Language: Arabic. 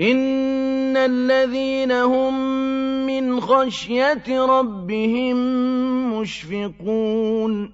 إِنَّ الَّذِينَ هُم مِّنْ خَشْيَةِ رَبِّهِم مُّشْفِقُونَ